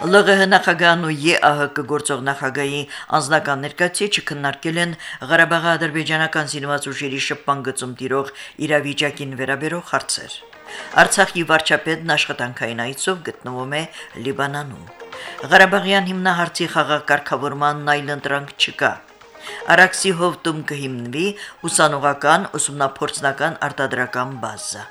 ԼՂՀ նախագահն ու ԵԱՀԿ գործող նախագահի անձնական ներկայացիչը քննարկել են Ղարաբաղի ադրբեջանական զինված ուժերի շփման գծում տիրող իրավիճակին վերաբերող հարցեր։ Արցախի վարչապետն աշխատանքային այցով գտնվում է Լիբանանում։ Ղարաբաղյան հիմնահարցի խաղաղ կարգավորման այլ ընտրանք չկա։ Արաքսի հովտում կհիմնվի ուսանողական, ուսումնափորձնական արտադրական բազա։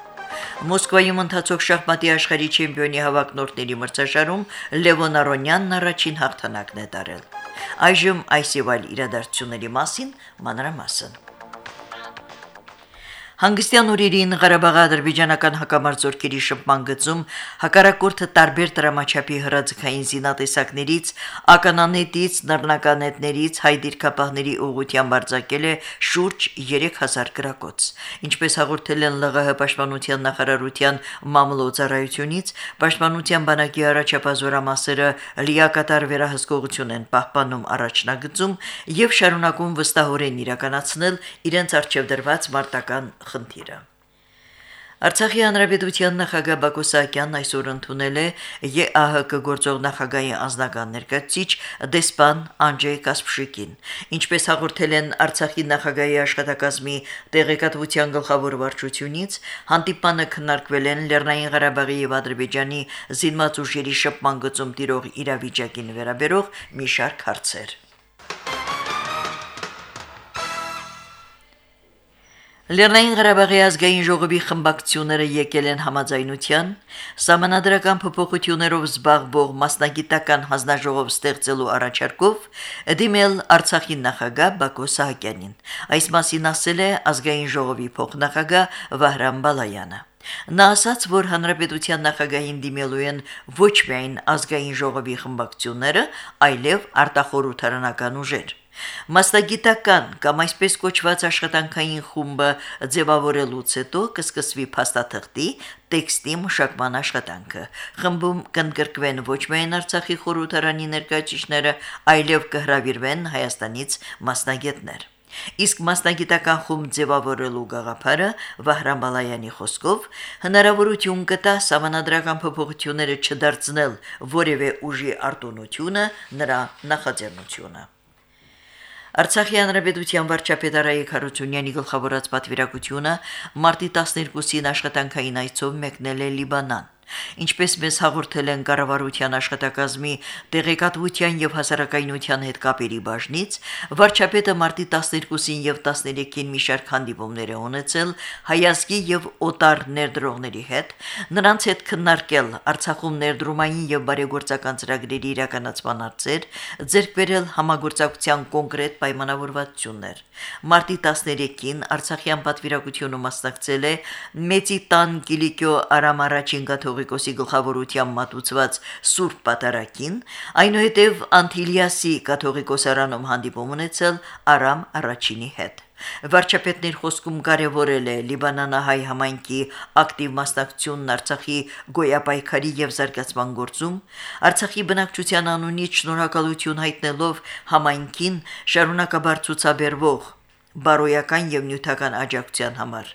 Մոսկվայում ընթացող շախմատի աշխարհի չեմպիոնի հավաքնորդների մրցաշարում Լևոն Արոնյանն առաջին հաղթանակն է տարել։ Այժմ այս եւ այլ իրադարձությունների մասին մանրամասն։ Հանգստյան օրերին Ղարաբաղի ադրբեջանական հակամարտությունների շփման գծում հակարակորթը տարբեր դրամաչափի հրաձգային զինատեսակներից, ականանետից, նռնականետներից հայ դիրքապահների ուղղությամբ արձակել է շուրջ 3000 գրակոց։ Ինչպես հաղորդել են ԼՂՀ պաշտպանության նախարարության մամլոյցարայությունից, պաշտպանության բանակի առաջապազորամասերը լիակատար վերահսկողություն են պահպանում առաջնագծում եւ շարունակում վստահորեն իրականացնել իրենց արժեվ դրված մարտական խնդիրը։ Արցախի հանրապետության նախագահ Բակո Սահակյանն այսօր ընդունել է ԵԱՀԿ գործող նախագահի անձնական ներկայացիչ դեսպան Անջեյ Կասպշիկին։ Ինչպես հաղորդել են Արցախի նախագահի աշխատակազմի տեղեկատվության գլխավոր վարչությունից, հանդիպանը քննարկվել են Լեռնային Ղարաբաղի եւ Ադրբեջանի զինված ուժերի շփման գծում տիրող իրավիճակին վերաբերող մի շարք հարցեր։ Լեռնային Ղարաբաղի ազգային ժողովի խմբակցությունները եկել են համաձայնության համանadrական փոփոխություններով զբաղվող մասնագիտական հանձնաժողով ստեղծելու առաջարկով դիմել Արցախի նախագահ Բակո Սահակյանին։ Այս մասին ասել է ազգային ժողովի փոխնախագահ Վահրամ Բալայանը։ Նա ասաց, որ հանրապետության նախագահին դիմելու են ոչ միայն ազգային ժողովի խմբակցությունները, այլև արտախորհրդարանական ուժեր։ Մասնագիտական կամ այսպես կոչված աշխատանքային խումբը ձևավորելուց հետո կսկսվի փաստաթղթի տեքստի մշակման աշխատանքը։ Խմբում կընդգրկվեն ոչ միայն Արցախի խորհրդարանի ներկայացիչները, այլև կհրավիրվեն Հայաստանից մասնագետներ։ Իսկ մասնագիտական խումբ ձևավորելու գաղափարը Վահրամ Բալայանի խոսքով հնարավորություն կտա համանadrական փոփոխությունները չդարձնել որևէ ուժի արտոնությունը նրա նախաձեռնությունը։ Արցախի հանրապետության վարչապետ Արայիկ Հարությունյանի գլխավորած պատվիրակությունը մարտի 12-ին աշխատանքային այցով մեկնել է Լիբանան։ Ինչպես մեզ հաղորդել են կառավարության աշխատակազմի տեղեկատվության եւ հասարակայնության հետ կապերի բաժնից, վարչապետը մարտի 12-ին եւ 13-ին մի շարք հանդիպումներ է ունեցել հայազգի եւ օտար ներդրողների հետ, նրանց հետ քննարկել Արցախում ներդրումային եւ բարեգործական ծրագրերի իրականացման հարցեր, ձեռք բերել համագործակցության կոնկրետ պայմանավորվածություններ։ Մարտի 13-ին Արցախյան պատվիրակությունը մասնակցել է Մեծի տան Կիլիկիո Արամ առաջին գաթող Գողիկոսի գլխավորությամբ մատուցված Սուրբ Պատարագին, այնուհետև Անտիլիասի կաթողիկոսարանում հանդիպում ունեցել Արամ առաջինի հետ։ Վարչապետն իր խոսքում կարևորել է Լիբանանահայ համայնքի ակտիվ մասնակցությունն Արցախի գոյապայքարի եւ զարգացման գործում, Արցախի բնակչության անունից շնորհակալություն հայտնելով համայնքին շարունակաբար ցուցաբերվող բարոյական եւ նյութական աջակցության համար։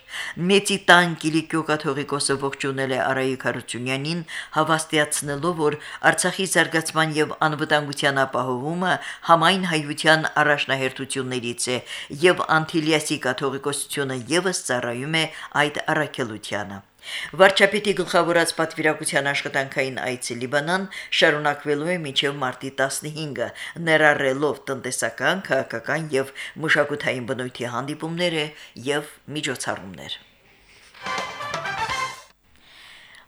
Մեծի տան Կիլիկիո կաթողիկոսը ողջունել է Արայիկ Հարությունյանին, հավաստիացնելով, որ Արցախի զարգացման եւ անվտանգության ապահովումը համայն հայության առաջնահերթություններից է եւ Անտիլիասի կաթողիկոսությունը եւս ծառայում է այդ առաքելությանը։ Վարչապետի գլխավորած պատվիրակության աշխատանքային այցը Լիբանան շարունակվելու է մինչև մարտի 15-ը, ներառելով տնտեսական, քաղաքական եւ մշակութային բնույթի հանդիպումները եւ միջոցառումներ։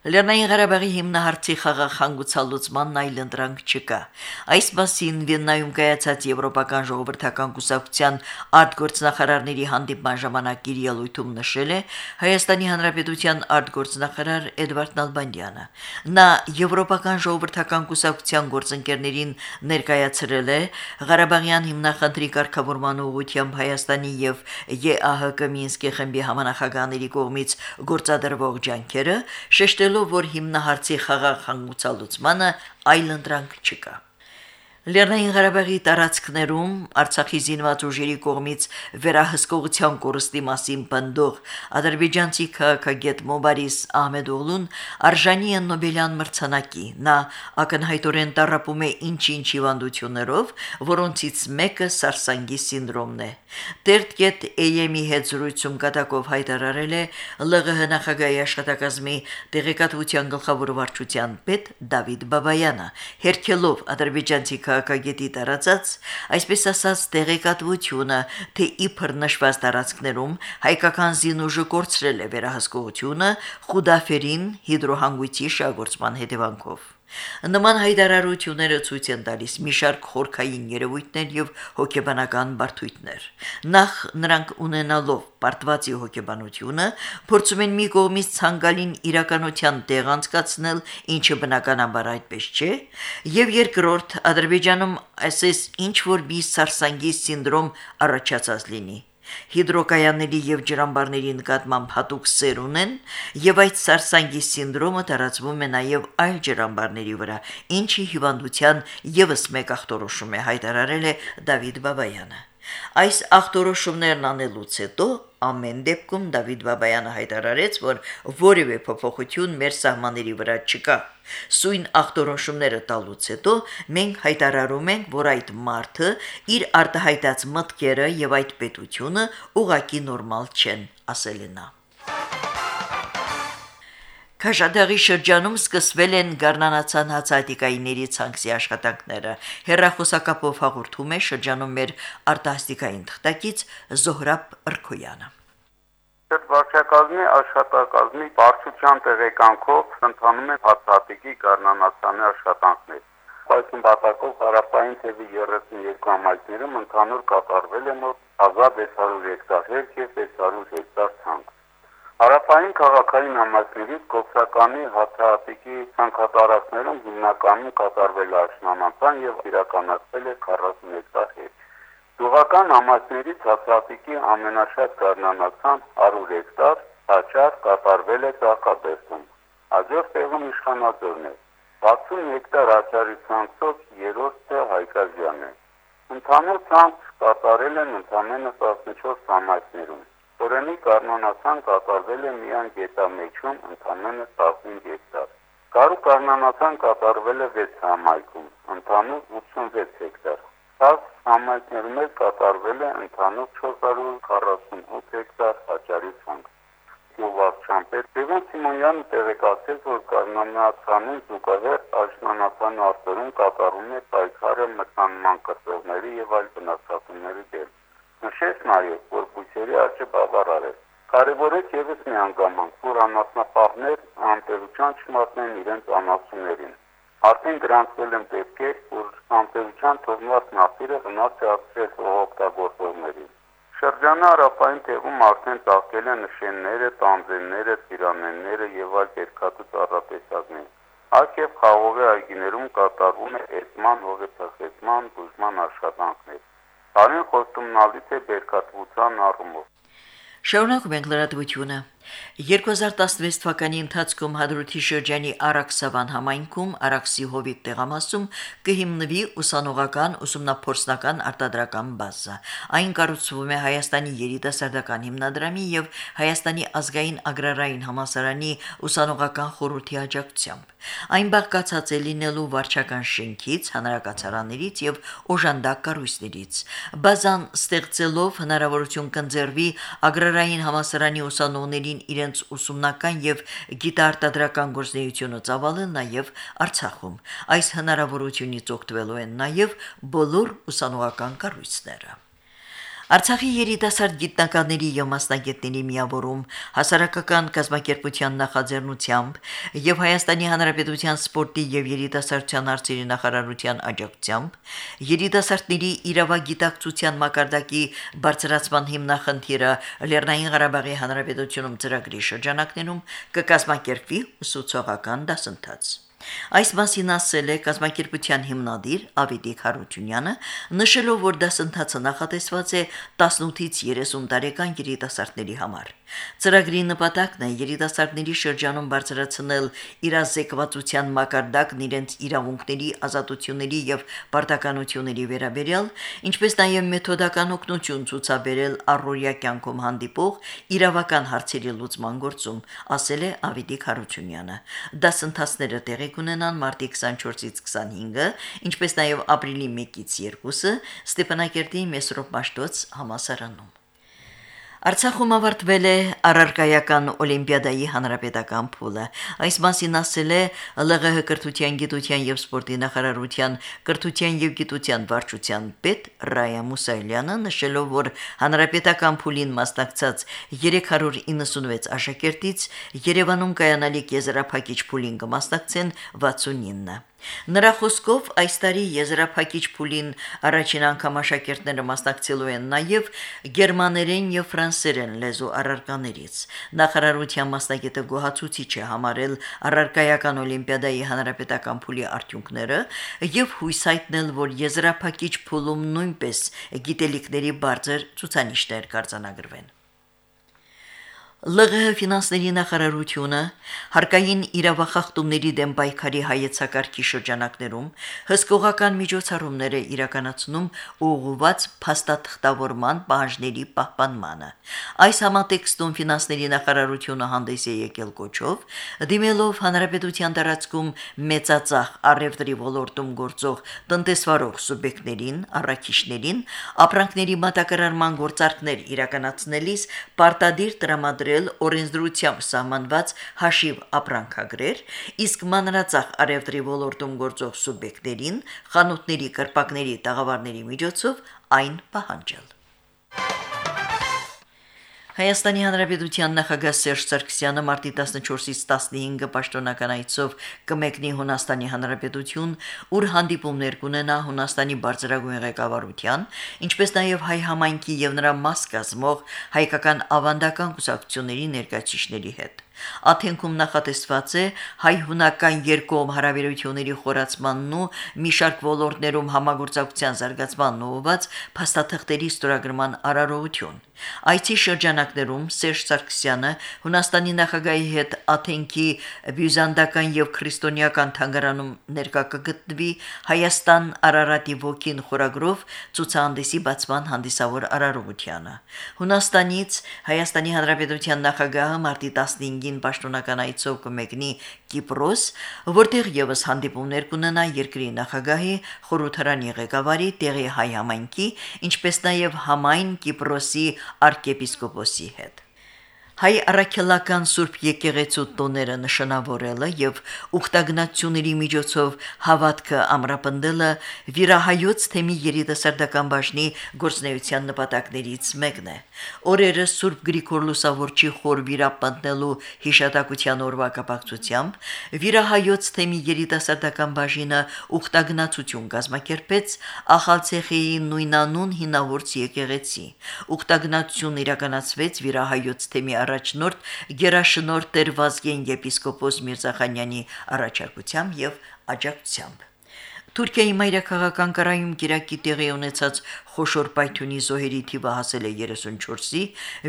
Լեռնային Ղարաբաղի հիմնահարցի խաղաղ հանգուցալուծման այլ ընտրանք չկա։ Այս մասին Վիեննայում կայացած Եվրոպական ժողովրդական կուսակցության արտգործնախարարների հանդիպման ժամանակ իր ելույթում նշել է Հայաստանի Հանրապետության արտգործնախարար Էդվարդ Նալբանդյանը։ Նա Եվրոպական ժողովրդական կուսակցության գործընկերներին ներկայացրել է Ղարաբաղյան հիմնախնդրի կարգավորման ուղղությամբ Հայաստանի եւ ԵԱՀԿ Մինսկի խմբի համանախագահների կողմից գործադրվող ջանքերը, շեշտելով, որ հիմնահարցի խաղաղ հանգուցալուծմանը այլ ընտրանք չկա։ Լեռնային Ղարաբաղի տարածքներում Արցախի զինված ուժերի կողմից վերահսկողության կորստի մասին բնդող ադրբեջանցի քաղաքագետ Մոբարիս Ահմեդօղլուն արժանի է Նոբելյան մրցանակի։ Նա ակնհայտորեն տարապում է ինչ-ինչ հիվանդություններով, որոնցից մեկը սարսանգի սինդրոմն է։ Տերտկետ AM-ի հետ զրույցում կտակով հայտարարել է ԼՂՀ նախագահի աշխատակազմի տեղեկատվության գլխավոր վարչության պետ Դավիթ Բաբայանը, հերքելով ադրբեջանցի քաղաքագետի տարածած, այսպես ասած, տեղեկատվությունը, թե իբր նշված տարածքներում հայկական զինուժը կորցրել է վերահսկողությունը Խուդաֆերին հիդրոհանգույցի շահգործման հետևանքով։ Նման հայտարարությունները ցույց են տալիս մի շարք խորքային երևույթներ եւ հոգեբանական բարդույթներ։ Նախ նրանք ունենալով պարտվածի հոգեբանությունը փորձում են մի կողմից ցանկալին իրականության տեղ անցկացնել, ինչը բնականաբար այդպես չէ, եւ երկրորդ Ադրբեջանում այսպես ինչ որ մի սարսանգի սինդրոմ առաջացած լինի հիդրոկայանների եւ ջրամբարների նկատմամբ հատուկ սեր ունեն եւ այդ սարսանգի սինդրոմը տարածվում է նաեւ այլ ջրամբարների վրա, ինչի հիվանդության եւս մեկ ախտորոշում է հայտարարել է Դավիթ Բաբայանը։ Այս ախտորոշումներն անելուց հետո ամեն դեպքում Դավիթ Բաբայանը հայտարարեց, որ որևէ փոփոխություն մեր սահմանների վրա չկա։ Սույն ախտորոշումները տալուց հետո մենք հայտարարում ենք, որ այդ մարդը իր արտահայտած մտքերը եւ այդ պետությունը ուղակի նորմալ չեն, ասել է նա։ Քաշադեղի շրջանում սկսվել են գառնանացան հացատիկայիների ցանքսի աշխատանքները։ Հերրախոսակապով հաղորդում է շրջանում մեր արտասթիկային թղթակից Զոհրաբ Ըրքոյանը։ Վարչակազմի աշխատակազմի բարչության տեղեկանքով ընթանում են հացատիկի գառնանացանի աշխատանքներ։ Այս նպատակով Հարավային թևի 32 համայնքներում ընդհանուր կատարվել է մոտ 1600 հեկտար հերք եւ 600 հեկտար ցանք։ Հարավային քաղաքային համայնքներից Կոքսականի հացահատիկի ցանկատարակներում հիմնականում կատարվել է աշնանացան եւ իրականացվել է 40 հեկտար հետ։ Գյուղական համայնքներից հացահատիկի ամենաշատ կառնանացան 100 հեկտար, հաճար կատարվել է Ծաղկաբերդում։ Հաջորդ տեղում իշխանաձորն է։ 60 հեկտար հաճարի ցանցով երրորդ տեղ Հայկազյանն է։ Ընդհանուր ցանց կատարել են ընդամենը 14 համայնքներում։ Օրենի կանոնացան կատարվել է միայն գետամեջում ընդամենը 15 հեկտար։ Կարու կանոնացան կատարվել է 6 համայնքում, ընդհանուր 86 հեկտար։ Սաղ համայնքներում էլ կատարվել է ընդհանուր 448 հեկտար հաճարի ցանկ։ Գյուղարչամպետ Տեգան Սիմոնյանը տեղեկացրեց, որ կանոնացանին զուգահեռ աշնանացան արտերում կատարում է պայքարը մտնանման կրծողների եւ այլ բնակչությունների դեմ։ Նշեց նաև, որ բույսերի աճը բավարար է։ Կարևորեց եւս մի հանգամանք, որ անասնապահներ անտերության չմատնեն իրենց անասուններին։ Արդեն գրանցվել են դեպքեր, որ անտերության թողնված նավերը վնաս է հասցրել հողօգտագործողներին։ Շրջանը հարավային տեղում արդեն ծաղկել են նշենները, տանձենները, ծիրանենները եւ այլ երկաթու ծառատեսակներ։ Այլ եւ խաղողի այգիներում կատարվում է էսման, հողեցախեցման, բուժման աշխատանքներ։ Արին խոստումնալից է բերկատվության առումով։ Շարունակում ենք լրատվությունը։ 2016 թվականի ընթացքում Հադրութի շրջանի Արաքսավան համայնքում Արաքսի հովիտ տեղամասում կհիմնվի ուսանողական ուսումնափորձնական արտադրական բազա։ Այն կառուցվում է Հայաստանի երիտասարդական հիմնադրամի եւ Հայաստանի ազգային ագրարային համալսարանի ուսանողական խորհրդի աջակցությամբ։ Այն բաղկացած է լինելու վարչական շենքից, հանրակացարաններից եւ օժանդակ կառույցներից։ Բազան ստեղծելով հնարավորություն կընձեռվի ագրարային համալսարանի ուսանողներին կրթողներին իրենց ուսումնական եւ գիտարտադրական գործունեությունը ծավալել նաեւ Արցախում։ Այս հնարավորությունից օգտվելու են նաեւ բոլոր ուսանողական կառույցները։ Արցախի երիտասարդ գիտնականների եւ մասնագետների միավորում հասարակական կազմակերպության նախաձեռնությամբ եւ Հայաստանի Հանրապետության սպորտի եւ երիտասարդության հարցերի նախարարության աջակցությամբ երիտասարդների իրավագիտակցության մակարդակի բարձրացման հիմնախնդիրը Լեռնային Ղարաբաղի Հանրապետությունում ծրագրի շրջանակներում կկազմակերպվի ուսուցողական դասընթաց։ Այս մասին ասել է կազմակերպության հիմնադիր Ավետիք Հարությունյանը, նշելով, որ դասընթացը նախատեսված է 18-ից 30 տարեկան երիտասարդների համար։ Ծրագրի նպատակն է երիտասարդների շրջանում բարձրացնել իրազեկվածության մակարդակն իրենց իրավունքների, ազատությունների եւ պարտականությունների վերաբերյալ, ինչպես նաեւ մեթոդական օգնություն ցուցաբերել առօրյա կյանքում հանդիպող իրավական հարցերի լուծման գործում, ասել է Ավետիք Հարությունյանը։ Դասընթացները տեղի կունենան մարտի 24-ից 25-ը, ինչպես նաեւ ապրիլի 1-ից 2-ը Ստեփանակերտի Մեսրոպ Մաշտոց համասարանում։ Արցախում ավարտվել է առարկայական օլիմպիադայի հանրապետական փուլը։ Այս մասին ասել է ԼՂՀ կրթության, գիտության եւ սպորտի նախարարության կրթության եւ գիտության վարչության պետ Ռայա Մուսայելյանը նշելով, որ հանրապետական փուլին մասնակցած 396 աշակերտից Երևանում կայանալիք եզրափակիչ փուլին կմասնակցեն 69։ Նրա խոսքով այս տարի եզրափակիչ փուլին առաջին անգամ աշակերտները մասնակցելու են նաև գերմաներեն եւ ֆրանսերեն լեզու առարկաներից։ Նախարարության մասնագետը գոհացուցիչ է համարել առարկայական օլիմպիադայի հանրապետական փուլի արդյունքները եւ հույս հայտնել, որ եզրափակիչ փուլում նույնպես գիտելիքների բարձր ցուցանիշներ կարձանագրվեն։ ԼՂՀ ֆինանսների նախարարությունը հարկային իրավախախտումների դեմ պայքարի հայեցակարգի շրջանակներում հսկողական միջոցառումներ է իրականացնում ուղղված փաստաթղթավորման բաժների պահպանմանը։ Այս համատեքստում ֆինանսների նախարարությունը հանդես է եկել կոչով, դիմելով հանրապետության տարածքում մեծածախ առևտրի ոլորտում գործող տնտեսվարող սուբյեկտներին, առաքիչներին, ապրանքների մատակարարման գործարքներ իրականացնելիս պարտադիր տրամադրել կիրառել օրենսդրությամբ սահմանված հաշիվ ապրանքագրեր, իսկ մանրածախ արևտրի ոլորտում գործող սուբյեկտներին խանութների կրպակների տաղավարների միջոցով այն պահանջել։ Հայաստանի Հանրապետության նախագահ Սերժ Սարգսյանը մարտի 14-ից 15-ը պաշտոնական այցով կմեկնի Հունաստանի Հանրապետություն, ուր հանդիպումներ կունենա Հունաստանի բարձրագույն ղեկավարության, ինչպես նաև հայ համայնքի եւ նրա մաս կազմող հայկական ավանդական կուսակցությունների ներկայացիչների հետ։ Աթենքում նախատեսված է հայ-հունական երկկողմ հարաբերությունների խորացմանն ու մի շարք ոլորտներում համագործակցության զարգացմանն ուղղված փաստաթղթերի ստորագրման արարողություն։ Այցի շրջանակներում Սերժ Սարգսյանը Հունաստանի նախագահի հետ Աթենքի բյուզանդական եւ քրիստոնեական թանգարանում ներկա կգտնվի Հայաստան Արարատի ոգին խորագրով ցուցահանդեսի բացման հանդիսավոր արարողությանը։ Հունաստանից Հայաստանի Հանրապետության նախագահը մարտի 15-ին պաշտոնական այցով կմեկնի Կիպրոս, որտեղ եւս հանդիպումներ կունենա երկրի նախագահի, խորհրդարանի ղեկավարի, տեղի հայ համայնքի, ինչպես նաեւ համայն Կիպրոսի arczepiskoposi հետ հայ առաքելական Սուրբ եկեղեցու տոները նշանավորելը եւ ուխտագնացությունների միջոցով հավատքը ամրապնդելը վիրահայոց թեմի երիտասարդական բաժնի գործնեության նպատակներից մեկն է։ Օրերը Սուրբ Գրիգոր Լուսավորչի խոր վիրապանտնելու հիշատակության օրվա կապակցությամբ վիրահայոց թեմի երիտասարդական բաժինը ուխտագնացություն կազմակերպեց Ախալցեխի նույնանուն հինավուրց եկեղեցի։ Ուխտագնացություն իրականացվեց վիրահայոց թեմի առաջնորդ Գերաշնորհ Տեր Վազգեն եպիսկոպոս Միրզախանյանի առաջարկությամբ եւ աջակցությամբ Թուրքիայի մայրաքաղաք Անկարայում Կիրակի տեղի ունեցած խոշոր պայթյունի զոհերի թիվը հասել է 34-ի,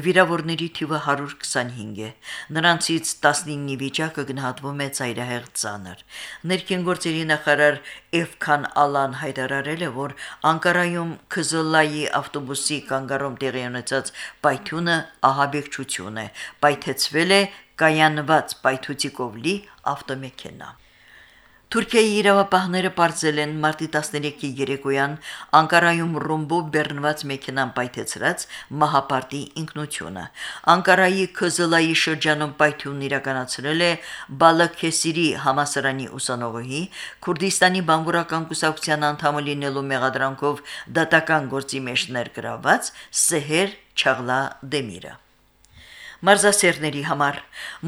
վիրավորների թիվը 125 է։ Նրանցից 19-ի վիճակը գնահատվում է ծայրահեղ ծանր։ Ներքին գործերի նախարար Էվքան Ալան հայտարարել է, որ Անկարայում Քզլայի ավտոբուսի կանգառում տեղի ունեցած պայթյունը ահաբեկչություն է։ Պայթեցվել է կայանված պայթուցիկով լի ավտոմեքենա։ Թուրքիայի իրավապահները բարձել են մարտի 13-ի երեկոյան Անկարայում ռումբով բեռնված մեքենան պայթեցրած մահապարտի ինքնությունը։ Անկարայի Քզլայի շրջանում պայթյունն իրականացրել է Բալաքեսիրի համասարանի ուսանողի Քուրդիստանի բամբուրական կուսակցության անդամը լինելու մեղադրանքով դատական գործի մեջ ներգրաված Սեհեր Չաղլա Դեմիրը մարզասերների համար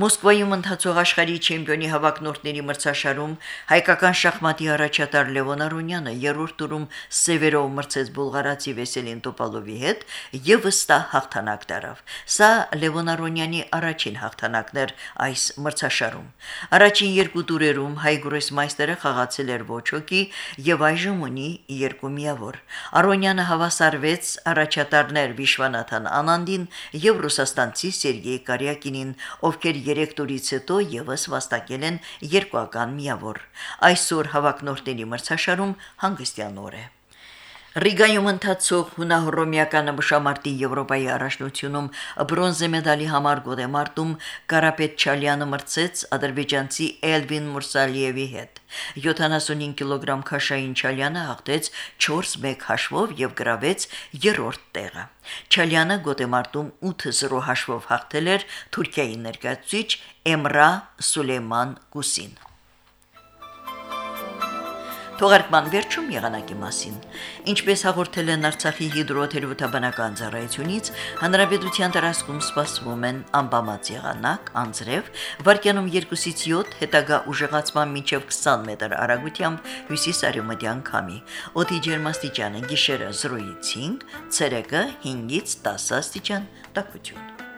Մոսկվայում ընթացող աշխարհի չեմպիոնի հավակնորդների մրցաշարում հայկական շախմատի առաջատար Լևոն Արոնյանը երրորդ տուրում Սևերով մրցեց բուլղարացի Վեսելին Տոպալովի հետ եւ վստահ հաղթանակ տարավ։ Սա Լևոն Արոնյանի առաջին հաղթանակն էր այս մրցաշարում։ Առաջին երկու տուրերում հայ գրոսմայստերը խաղացել էր ոչ հոգի եւ այժմ ունի երկու միավոր։ Արոնյանը հավասարվեց առաջատարներ Վիշվանաթան Անանդին եւ ռուսաստանցի Սերգեյ Սերգեյ Կարյակինին, ովքեր 3 տուրից հետո եւս վաստակել են երկուական միավոր։ Այսօր հավակնորդների մրցաշարում հանգստյան օր է։ Ռիգայում ընթացող հունահռոմեական մշամարտի Եվրոպայի առաջնությունում բրոնզե մեդալի համար գոդեմարտում Կարապետ Չալյանը մրցեց ադրբեջանցի Էլվին Մուրսալիևի հետ։ 75 կիլոգրամ քաշային Չալյանը հաղթեց 4-1 հաշվով եւ գրավեց երրորդ տեղը։ Չալյանը գոդեմարտում 8-0 հաշվով հաղթել էր Թուրքիայի ներկայացուցիչ Էմրա Սուլեյման Կուսին։ Թողարկման վերջում եղանակի մասին։ Ինչպես հաղորդել են Արցախի հիդրոթերապևտաբանական ծառայությունից, հանրապետության տարածքում սպասվում են անբավարար եղանակ, անձրև, վարկյանում 2-ից 7, հետագա ուժեղացման մինչև 20 մետր արագությամբ հյուսիս-արևմտյան քամի։ Օդի ջերմաստիճանը գիշերը 0-ից 5, ցերեկը 5-ից 10 աստիճան տաքություն։